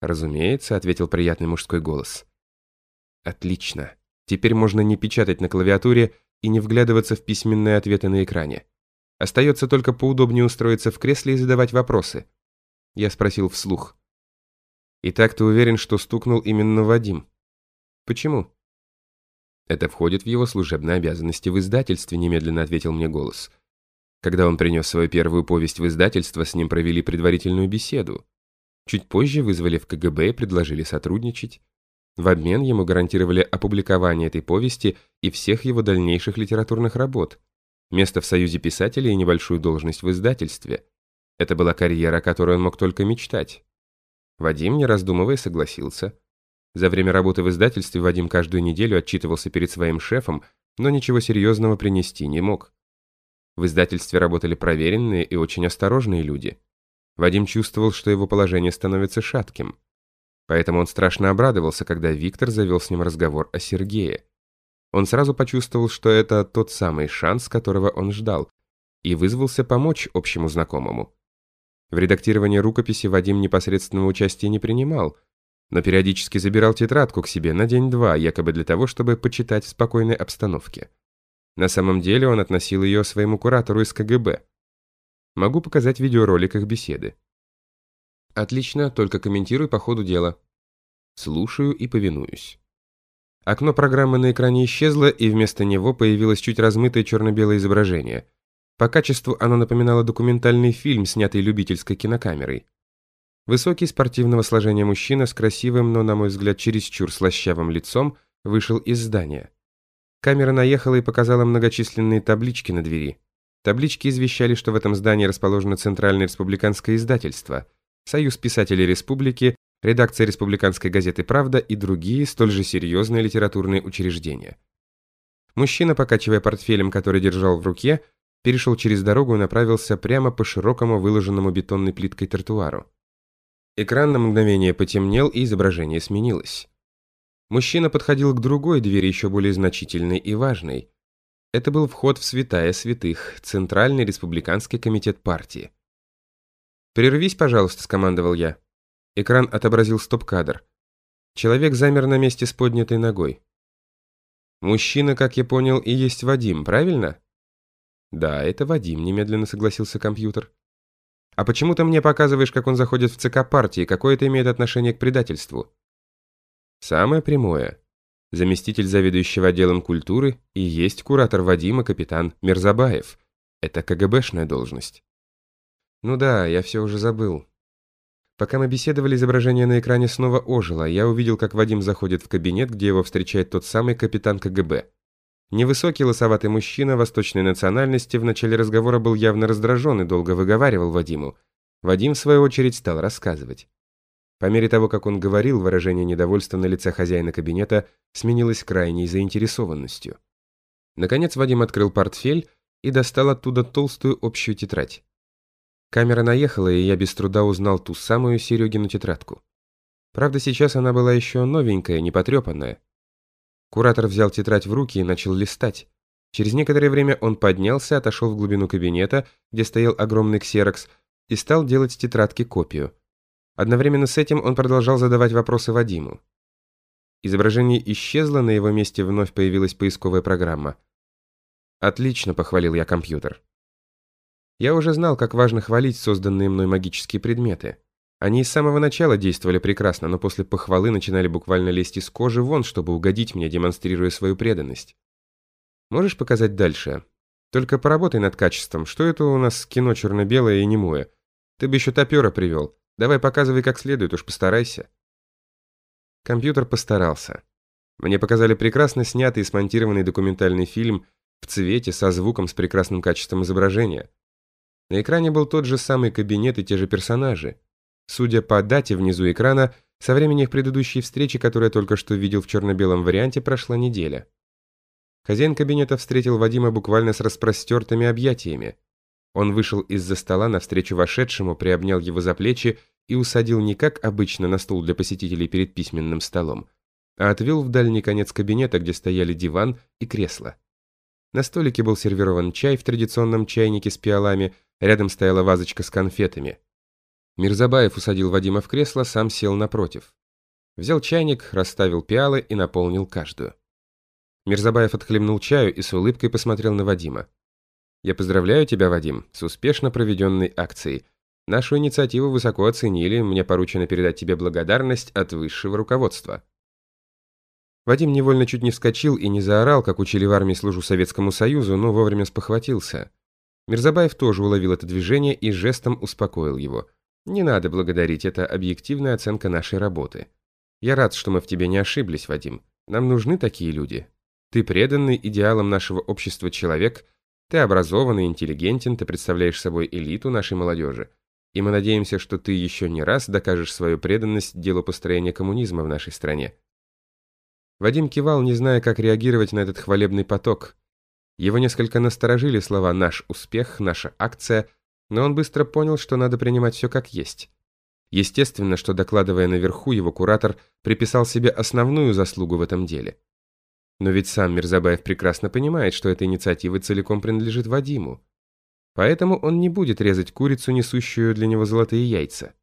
«Разумеется», — ответил приятный мужской голос. «Отлично. Теперь можно не печатать на клавиатуре и не вглядываться в письменные ответы на экране. Остается только поудобнее устроиться в кресле и задавать вопросы». Я спросил вслух. «Итак, ты уверен, что стукнул именно Вадим?» «Почему?» «Это входит в его служебные обязанности в издательстве», — немедленно ответил мне голос. Когда он принес свою первую повесть в издательство, с ним провели предварительную беседу. Чуть позже вызвали в КГБ и предложили сотрудничать. В обмен ему гарантировали опубликование этой повести и всех его дальнейших литературных работ, место в Союзе писателей и небольшую должность в издательстве. Это была карьера, о которой он мог только мечтать. Вадим, не раздумывая, согласился. За время работы в издательстве Вадим каждую неделю отчитывался перед своим шефом, но ничего серьезного принести не мог. В издательстве работали проверенные и очень осторожные люди. Вадим чувствовал, что его положение становится шатким. Поэтому он страшно обрадовался, когда Виктор завел с ним разговор о Сергее. Он сразу почувствовал, что это тот самый шанс, которого он ждал, и вызвался помочь общему знакомому. В редактировании рукописи Вадим непосредственного участия не принимал – но периодически забирал тетрадку к себе на день-два, якобы для того, чтобы почитать в спокойной обстановке. На самом деле он относил ее своему куратору из КГБ. Могу показать видеоролик их беседы. Отлично, только комментируй по ходу дела. Слушаю и повинуюсь. Окно программы на экране исчезло, и вместо него появилось чуть размытое черно-белое изображение. По качеству оно напоминало документальный фильм, снятый любительской кинокамерой. Высокий спортивного сложения мужчина с красивым, но, на мой взгляд, чересчур слащавым лицом вышел из здания. Камера наехала и показала многочисленные таблички на двери. Таблички извещали, что в этом здании расположено Центральное республиканское издательство, Союз писателей республики, редакция республиканской газеты «Правда» и другие столь же серьезные литературные учреждения. Мужчина, покачивая портфелем, который держал в руке, перешел через дорогу и направился прямо по широкому выложенному бетонной плиткой тротуару. Экран на мгновение потемнел, и изображение сменилось. Мужчина подходил к другой двери, еще более значительной и важной. Это был вход в святая святых, Центральный республиканский комитет партии. «Прервись, пожалуйста», — скомандовал я. Экран отобразил стоп-кадр. Человек замер на месте с поднятой ногой. «Мужчина, как я понял, и есть Вадим, правильно?» «Да, это Вадим», — немедленно согласился компьютер. А почему ты мне показываешь, как он заходит в ЦК партии? Какое это имеет отношение к предательству? Самое прямое. Заместитель заведующего отделом культуры и есть куратор Вадима капитан Мерзабаев. Это КГБшная должность. Ну да, я все уже забыл. Пока мы беседовали, изображение на экране снова ожило. Я увидел, как Вадим заходит в кабинет, где его встречает тот самый капитан КГБ. Невысокий лосоватый мужчина восточной национальности в начале разговора был явно раздражен и долго выговаривал Вадиму. Вадим, в свою очередь, стал рассказывать. По мере того, как он говорил, выражение недовольства на лице хозяина кабинета сменилось крайней заинтересованностью. Наконец Вадим открыл портфель и достал оттуда толстую общую тетрадь. Камера наехала, и я без труда узнал ту самую Серегину тетрадку. Правда, сейчас она была еще новенькая, непотрепанная. Куратор взял тетрадь в руки и начал листать. Через некоторое время он поднялся, отошел в глубину кабинета, где стоял огромный ксерокс, и стал делать тетрадки копию. Одновременно с этим он продолжал задавать вопросы Вадиму. Изображение исчезло, на его месте вновь появилась поисковая программа. «Отлично», — похвалил я компьютер. Я уже знал, как важно хвалить созданные мной магические предметы. Они с самого начала действовали прекрасно, но после похвалы начинали буквально лезть из кожи вон, чтобы угодить мне, демонстрируя свою преданность. Можешь показать дальше? Только поработай над качеством. Что это у нас кино черно-белое и немое? Ты бы еще топера привел. Давай показывай как следует, уж постарайся. Компьютер постарался. Мне показали прекрасно снятый и смонтированный документальный фильм в цвете, со звуком, с прекрасным качеством изображения. На экране был тот же самый кабинет и те же персонажи. Судя по дате внизу экрана, со времени их предыдущей встречи, которую я только что видел в черно-белом варианте, прошла неделя. Хозяин кабинета встретил Вадима буквально с распростертыми объятиями. Он вышел из-за стола навстречу вошедшему, приобнял его за плечи и усадил не как обычно на стул для посетителей перед письменным столом, а отвел в дальний конец кабинета, где стояли диван и кресло. На столике был сервирован чай в традиционном чайнике с пиалами, рядом стояла вазочка с конфетами. Мирзабаев усадил Вадима в кресло, сам сел напротив. Взял чайник, расставил пиалы и наполнил каждую. Мирзабаев отхлебнул чаю и с улыбкой посмотрел на Вадима. «Я поздравляю тебя, Вадим, с успешно проведенной акцией. Нашу инициативу высоко оценили, мне поручено передать тебе благодарность от высшего руководства». Вадим невольно чуть не вскочил и не заорал, как учили в армии служу Советскому Союзу, но вовремя спохватился. Мирзабаев тоже уловил это движение и жестом успокоил его. «Не надо благодарить, это объективная оценка нашей работы. Я рад, что мы в тебе не ошиблись, Вадим. Нам нужны такие люди. Ты преданный идеалам нашего общества человек, ты образованный, интеллигентен, ты представляешь собой элиту нашей молодежи. И мы надеемся, что ты еще не раз докажешь свою преданность делу построения коммунизма в нашей стране. Вадим кивал, не зная, как реагировать на этот хвалебный поток. Его несколько насторожили слова «наш успех», «наша акция», но он быстро понял, что надо принимать все как есть. Естественно, что докладывая наверху, его куратор приписал себе основную заслугу в этом деле. Но ведь сам Мирзабаев прекрасно понимает, что эта инициатива целиком принадлежит Вадиму. Поэтому он не будет резать курицу, несущую для него золотые яйца.